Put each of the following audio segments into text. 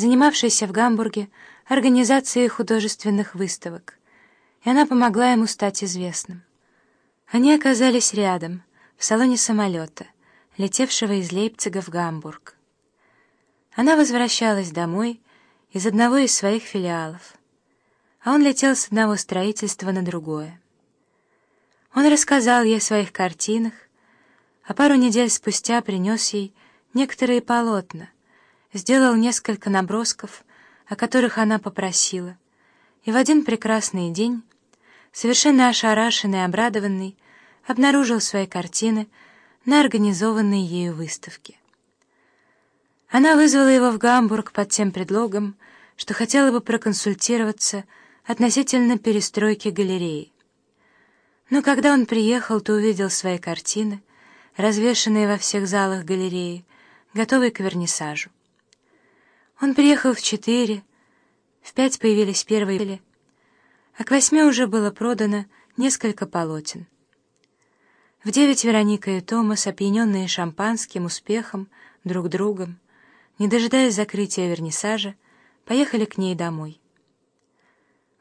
занимавшийся в Гамбурге организацией художественных выставок, и она помогла ему стать известным. Они оказались рядом, в салоне самолета, летевшего из Лейпцига в Гамбург. Она возвращалась домой из одного из своих филиалов, а он летел с одного строительства на другое. Он рассказал ей о своих картинах, а пару недель спустя принес ей некоторые полотна, сделал несколько набросков, о которых она попросила, и в один прекрасный день, совершенно ошарашенный и обрадованный, обнаружил свои картины на организованной ею выставке. Она вызвала его в Гамбург под тем предлогом, что хотела бы проконсультироваться относительно перестройки галереи. Но когда он приехал, то увидел свои картины, развешанные во всех залах галереи, готовые к вернисажу. Он приехал в четыре, в пять появились первые, а к восьми уже было продано несколько полотен. В девять Вероника и Томас, опьяненные шампанским успехом, друг другом, не дожидаясь закрытия вернисажа, поехали к ней домой.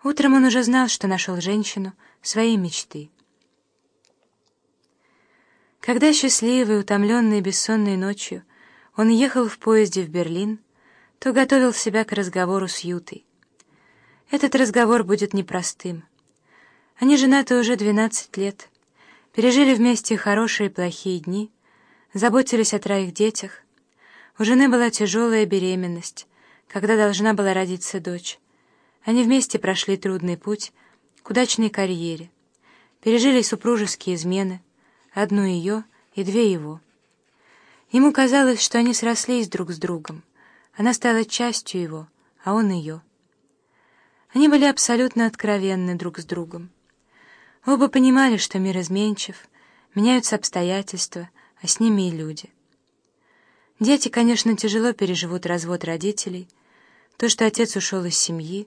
Утром он уже знал, что нашел женщину своей мечты. Когда счастливый, утомленный бессонной ночью, он ехал в поезде в Берлин, то готовил себя к разговору с Ютой. Этот разговор будет непростым. Они женаты уже двенадцать лет — Пережили вместе хорошие и плохие дни, заботились о троих детях. У жены была тяжелая беременность, когда должна была родиться дочь. Они вместе прошли трудный путь к удачной карьере, пережили супружеские измены, одну ее и две его. Ему казалось, что они срослись друг с другом. Она стала частью его, а он ее. Они были абсолютно откровенны друг с другом. Оба понимали, что мир изменчив, меняются обстоятельства, а с ними и люди. Дети, конечно, тяжело переживут развод родителей, то, что отец ушел из семьи,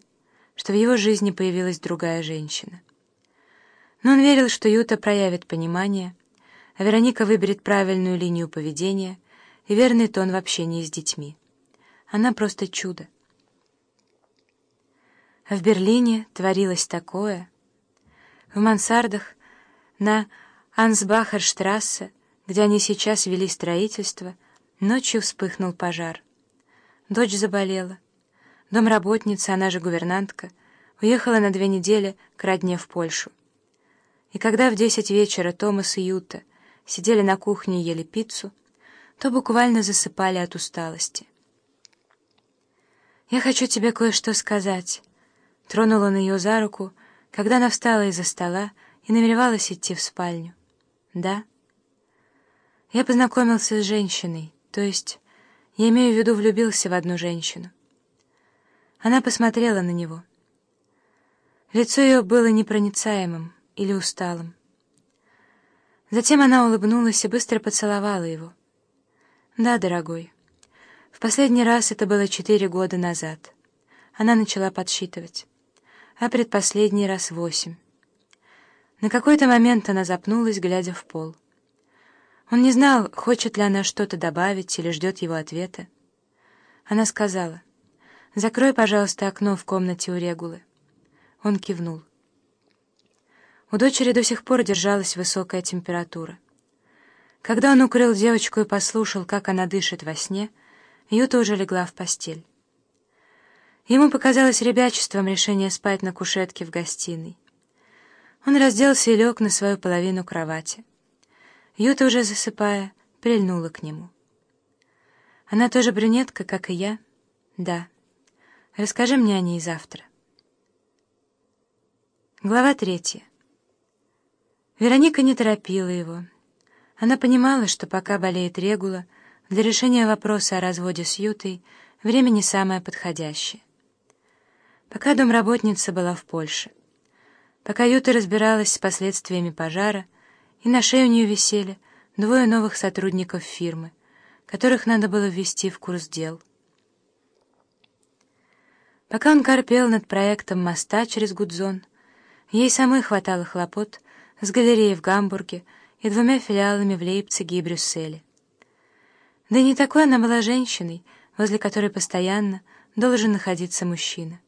что в его жизни появилась другая женщина. Но он верил, что Юта проявит понимание, а Вероника выберет правильную линию поведения и верный тон в общении с детьми. Она просто чудо. В Берлине творилось такое — в мансардах на Ансбахерштрассе, где они сейчас вели строительство, ночью вспыхнул пожар. Дочь заболела. Домработница, она же гувернантка, уехала на две недели к родне в Польшу. И когда в десять вечера Томас и Юта сидели на кухне и ели пиццу, то буквально засыпали от усталости. «Я хочу тебе кое-что сказать», — тронул он ее за руку, когда она встала из-за стола и намеревалась идти в спальню. «Да?» «Я познакомился с женщиной, то есть, я имею в виду, влюбился в одну женщину». Она посмотрела на него. Лицо ее было непроницаемым или усталым. Затем она улыбнулась и быстро поцеловала его. «Да, дорогой. В последний раз это было четыре года назад». Она начала подсчитывать а предпоследний раз восемь. На какой-то момент она запнулась, глядя в пол. Он не знал, хочет ли она что-то добавить или ждет его ответа. Она сказала, «Закрой, пожалуйста, окно в комнате у Регулы». Он кивнул. У дочери до сих пор держалась высокая температура. Когда он укрыл девочку и послушал, как она дышит во сне, ее тоже легла в постель. Ему показалось ребячеством решение спать на кушетке в гостиной. Он разделся и лег на свою половину кровати. Юта, уже засыпая, прильнула к нему. «Она тоже брюнетка, как и я?» «Да. Расскажи мне о ней завтра». Глава третья. Вероника не торопила его. Она понимала, что пока болеет Регула, для решения вопроса о разводе с Ютой время не самое подходящее пока домработница была в Польше, пока Юта разбиралась с последствиями пожара, и на шее у нее висели двое новых сотрудников фирмы, которых надо было ввести в курс дел. Пока он корпел над проектом моста через Гудзон, ей самой хватало хлопот с галереей в Гамбурге и двумя филиалами в Лейпциге и Брюсселе. Да и не такой она была женщиной, возле которой постоянно должен находиться мужчина.